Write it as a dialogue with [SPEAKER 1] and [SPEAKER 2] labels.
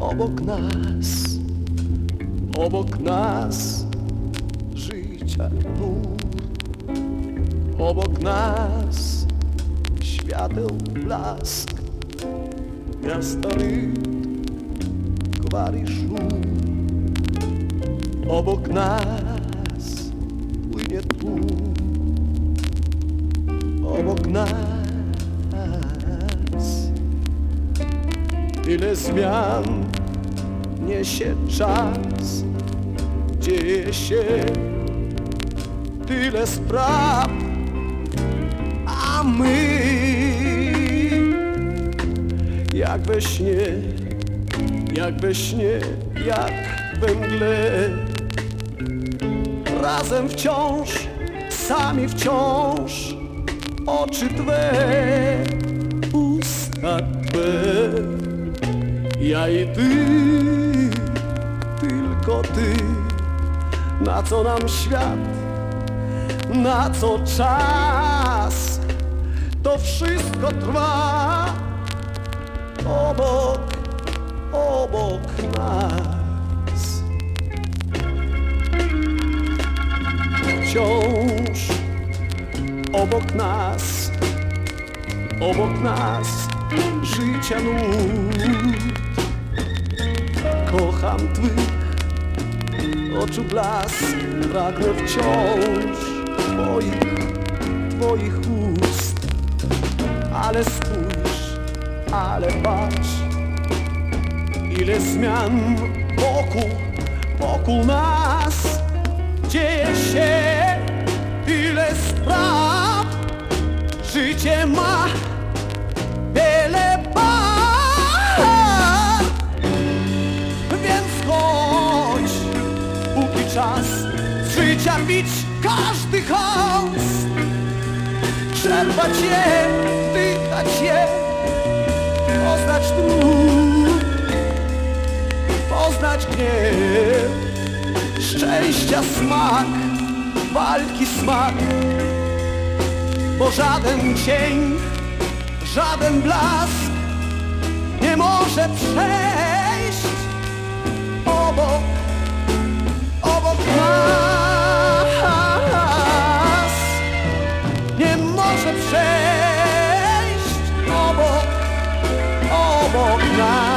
[SPEAKER 1] obok nas, obok nas życia nur, obok nas świateł blask, miasta rytm, gwar i szum, obok nas płynie tłum, obok nas tyle zmian niesie czas, dzieje się tyle spraw, a my jak we śnie, jak we śnie, jak we mgle, razem wciąż, sami wciąż, oczy Twe, usta. Ja i ty, tylko ty, na co nam świat, na co czas, to wszystko trwa obok, obok nas. Wciąż obok nas, obok nas życia nut. Kocham twych oczu blask, pragnę wciąż twoich, twoich ust. Ale spójrz, ale patrz, ile zmian wokół, wokół nas dzieje się, ile spraw życie ma. Czas bić każdy chaos, czerpać je, wdychać je, poznać trud, poznać gniew, szczęścia smak, walki smak, bo żaden cień żaden blask nie może przejść przejść obok, obok nas.